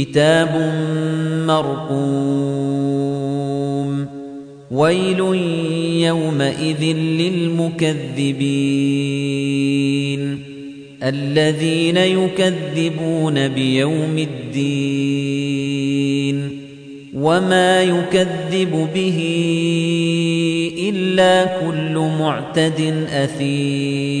كتاب مرقوم. ويل يومئذ للمكذبين. الذين يكذبون بيوم الدين. وما يكذب به إلا كل معتد أثيم.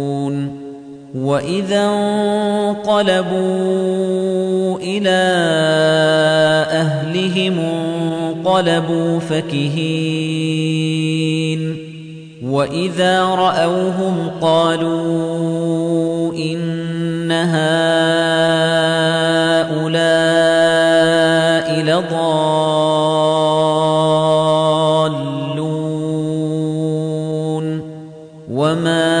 وإذا انقلبوا إلى أهلهم انقلبوا فكهين وإذا رأوهم قالوا إن هؤلاء لضالون وما